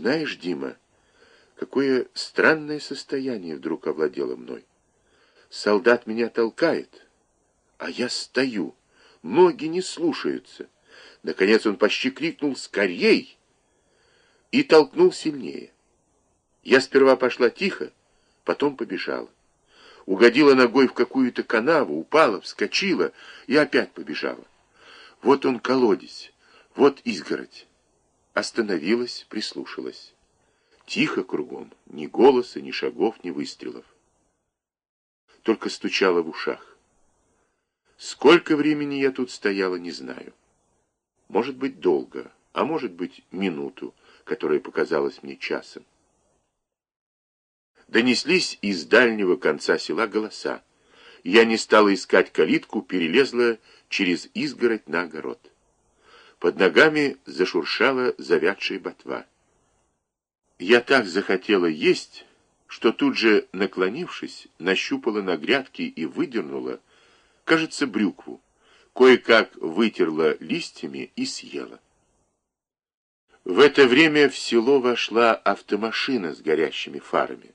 Знаешь, Дима, какое странное состояние вдруг овладело мной. Солдат меня толкает, а я стою, ноги не слушаются. Наконец он почти крикнул «Скорей!» и толкнул сильнее. Я сперва пошла тихо, потом побежала. Угодила ногой в какую-то канаву, упала, вскочила и опять побежала. Вот он колодец, вот изгородь. Остановилась, прислушалась. Тихо кругом, ни голоса, ни шагов, ни выстрелов. Только стучало в ушах. Сколько времени я тут стояла, не знаю. Может быть, долго, а может быть, минуту, которая показалась мне часом. Донеслись из дальнего конца села голоса. Я не стала искать калитку, перелезла через изгородь на огород. Под ногами зашуршала завядшая ботва. Я так захотела есть, что тут же, наклонившись, нащупала на грядке и выдернула, кажется, брюкву, кое-как вытерла листьями и съела. В это время в село вошла автомашина с горящими фарами.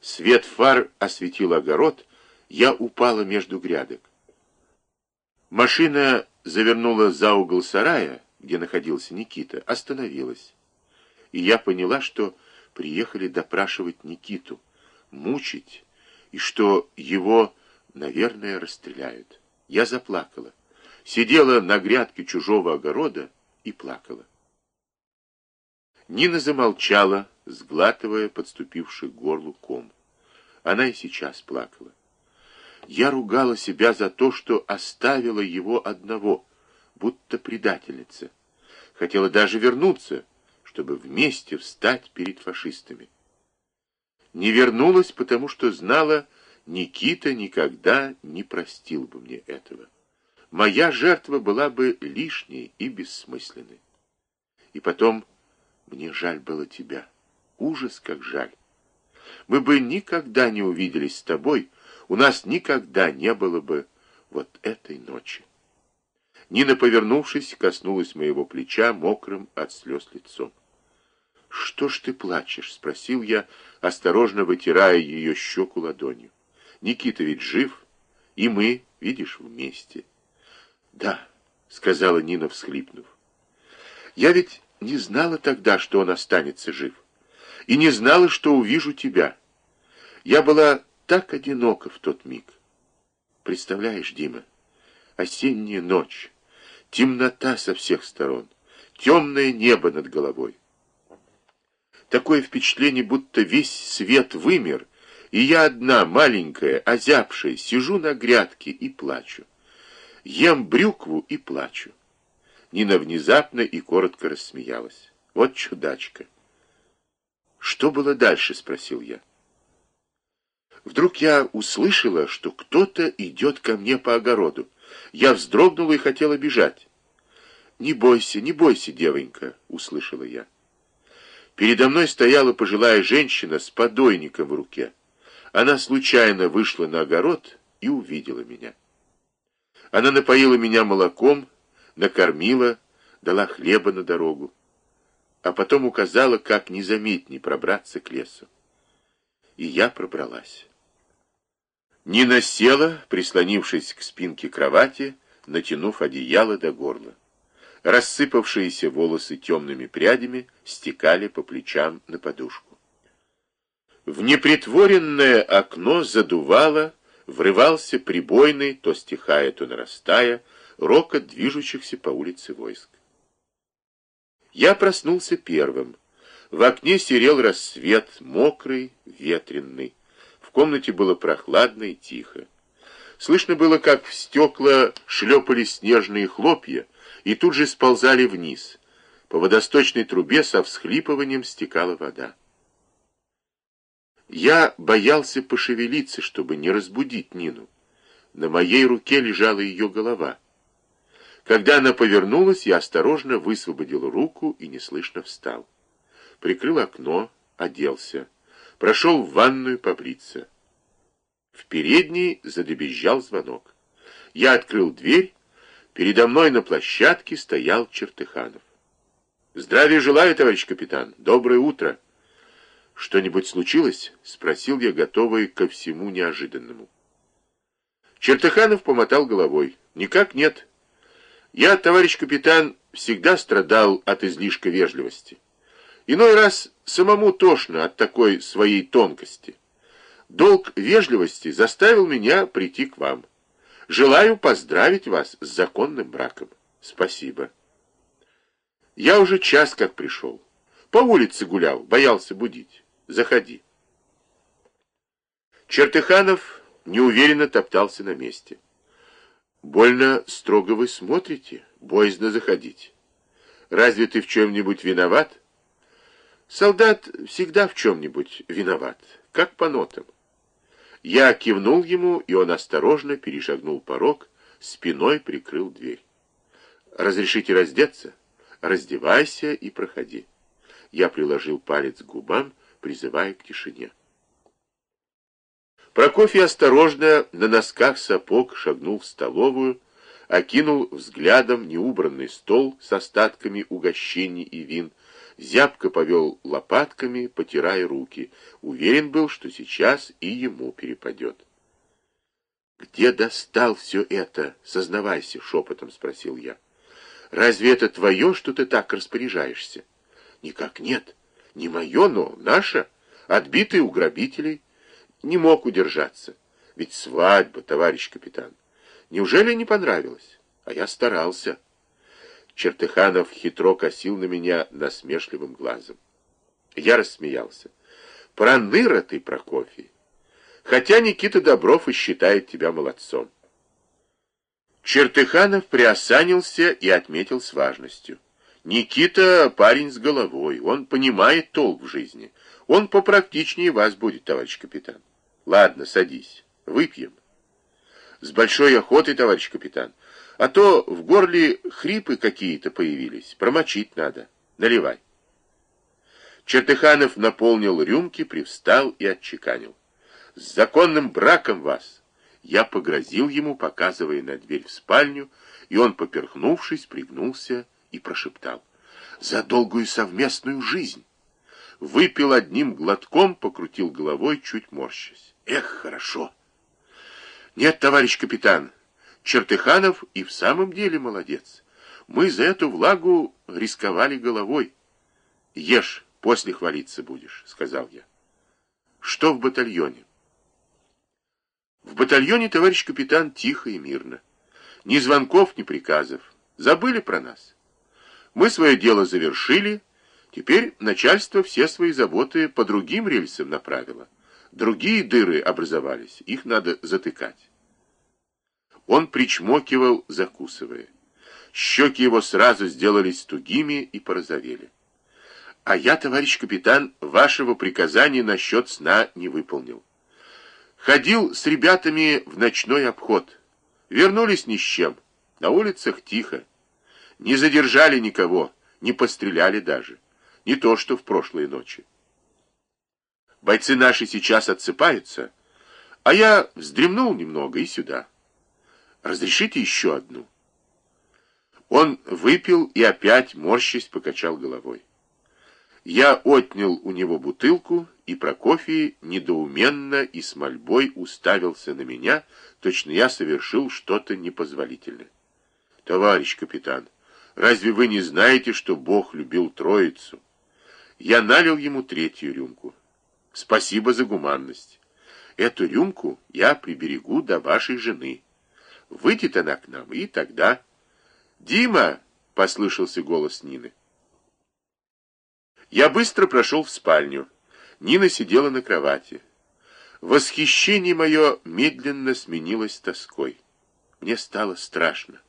Свет фар осветил огород, я упала между грядок. Машина завернула за угол сарая, где находился Никита, остановилась. И я поняла, что приехали допрашивать Никиту, мучить, и что его, наверное, расстреляют. Я заплакала. Сидела на грядке чужого огорода и плакала. Нина замолчала, сглатывая подступивший к горлу ком. Она и сейчас плакала. Я ругала себя за то, что оставила его одного, будто предательница. Хотела даже вернуться, чтобы вместе встать перед фашистами. Не вернулась, потому что знала, Никита никогда не простил бы мне этого. Моя жертва была бы лишней и бессмысленной. И потом, мне жаль было тебя. Ужас, как жаль. Мы бы никогда не увиделись с тобой, у нас никогда не было бы вот этой ночи. Нина, повернувшись, коснулась моего плеча мокрым от слез лицом. «Что ж ты плачешь?» — спросил я, осторожно вытирая ее щеку ладонью. «Никита ведь жив, и мы, видишь, вместе». «Да», — сказала Нина, всхлипнув. «Я ведь не знала тогда, что он останется жив, и не знала, что увижу тебя. Я была так одиноко в тот миг. Представляешь, Дима, осенняя ночь, темнота со всех сторон, темное небо над головой. Такое впечатление, будто весь свет вымер, и я одна, маленькая, озябшая, сижу на грядке и плачу. Ем брюкву и плачу. Нина внезапно и коротко рассмеялась. Вот чудачка. «Что было дальше?» — спросил я. Вдруг я услышала, что кто-то идет ко мне по огороду. Я вздрогнула и хотела бежать. «Не бойся, не бойся, девонька», — услышала я. Передо мной стояла пожилая женщина с подойником в руке. Она случайно вышла на огород и увидела меня. Она напоила меня молоком, накормила, дала хлеба на дорогу, а потом указала, как незаметней пробраться к лесу. И я пробралась. Нина села, прислонившись к спинке кровати, натянув одеяло до горла. Рассыпавшиеся волосы темными прядями стекали по плечам на подушку. В непритворенное окно задувало, врывался прибойный, то стихая, то нарастая, рокот движущихся по улице войск. Я проснулся первым. В окне серел рассвет, мокрый, ветренный. В комнате было прохладно и тихо. Слышно было, как в стекла шлепались снежные хлопья и тут же сползали вниз. По водосточной трубе со всхлипыванием стекала вода. Я боялся пошевелиться, чтобы не разбудить Нину. На моей руке лежала ее голова. Когда она повернулась, я осторожно высвободил руку и неслышно встал. Прикрыл окно, оделся прошел в ванную побриться. В передней задебезжал звонок. Я открыл дверь, передо мной на площадке стоял Чертыханов. Здравия желаю, товарищ капитан. Доброе утро. Что-нибудь случилось? Спросил я, готовый ко всему неожиданному. Чертыханов помотал головой. Никак нет. Я, товарищ капитан, всегда страдал от излишка вежливости. Иной раз самому тошно от такой своей тонкости. Долг вежливости заставил меня прийти к вам. Желаю поздравить вас с законным браком. Спасибо. Я уже час как пришел. По улице гулял, боялся будить. Заходи. Чертыханов неуверенно топтался на месте. Больно строго вы смотрите, боязно заходить. Разве ты в чем-нибудь виноват? Солдат всегда в чем-нибудь виноват, как по нотам. Я кивнул ему, и он осторожно перешагнул порог, спиной прикрыл дверь. «Разрешите раздеться? Раздевайся и проходи». Я приложил палец к губам, призывая к тишине. Прокофий осторожно на носках сапог шагнул в столовую, окинул взглядом неубранный стол с остатками угощений и вин, зябко повел лопатками, потирая руки. Уверен был, что сейчас и ему перепадет. «Где достал все это? Сознавайся», — шепотом спросил я. «Разве это твое, что ты так распоряжаешься?» «Никак нет. Не мое, но наше. Отбитые у грабителей. Не мог удержаться. Ведь свадьба, товарищ капитан. Неужели не понравилось? А я старался». Чертыханов хитро косил на меня насмешливым глазом. Я рассмеялся. «Проныра ты, Прокофий! Хотя Никита Добров и считает тебя молодцом». Чертыханов приосанился и отметил с важностью. «Никита парень с головой, он понимает толк в жизни. Он попрактичнее вас будет, товарищ капитан. Ладно, садись, выпьем». «С большой охотой, товарищ капитан. А то в горле хрипы какие-то появились. Промочить надо. Наливай. Чертыханов наполнил рюмки, привстал и отчеканил. «С законным браком вас!» Я погрозил ему, показывая на дверь в спальню, и он, поперхнувшись, пригнулся и прошептал. «За долгую совместную жизнь!» Выпил одним глотком, покрутил головой, чуть морщась. «Эх, хорошо!» «Нет, товарищ капитан!» Чертыханов и в самом деле молодец. Мы за эту влагу рисковали головой. Ешь, после хвалиться будешь, сказал я. Что в батальоне? В батальоне, товарищ капитан, тихо и мирно. Ни звонков, ни приказов. Забыли про нас. Мы свое дело завершили. Теперь начальство все свои заботы по другим рельсам направило. Другие дыры образовались, их надо затыкать. Он причмокивал, закусывая. Щеки его сразу сделались тугими и порозовели. А я, товарищ капитан, вашего приказания насчет сна не выполнил. Ходил с ребятами в ночной обход. Вернулись ни с чем. На улицах тихо. Не задержали никого, не постреляли даже. Не то, что в прошлые ночи. Бойцы наши сейчас отсыпаются, а я вздремнул немного и сюда. Разрешите еще одну?» Он выпил и опять, морщись, покачал головой. Я отнял у него бутылку, и Прокофий недоуменно и с мольбой уставился на меня, точно я совершил что-то непозволительное. «Товарищ капитан, разве вы не знаете, что Бог любил Троицу?» Я налил ему третью рюмку. «Спасибо за гуманность. Эту рюмку я приберегу до вашей жены». Выйдет она к нам, и тогда... «Дима!» — послышался голос Нины. Я быстро прошел в спальню. Нина сидела на кровати. Восхищение мое медленно сменилось тоской. Мне стало страшно.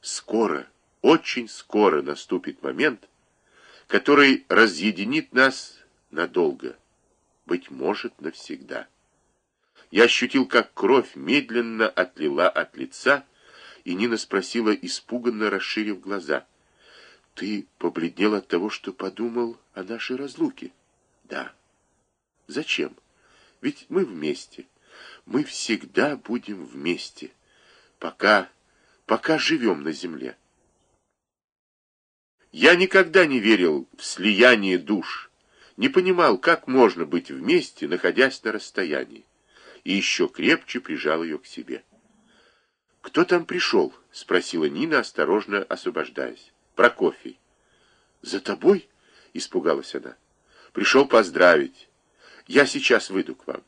Скоро, очень скоро наступит момент, который разъединит нас надолго, быть может, навсегда. Я ощутил, как кровь медленно отлила от лица, и Нина спросила, испуганно расширив глаза. «Ты побледнел от того, что подумал о нашей разлуке?» «Да». «Зачем? Ведь мы вместе. Мы всегда будем вместе, пока, пока живем на земле». Я никогда не верил в слияние душ, не понимал, как можно быть вместе, находясь на расстоянии, и еще крепче прижал ее к себе. «Кто там пришел?» — спросила Нина, осторожно освобождаясь. «Прокофий». «За тобой?» — испугалась она. «Пришел поздравить. Я сейчас выйду к вам».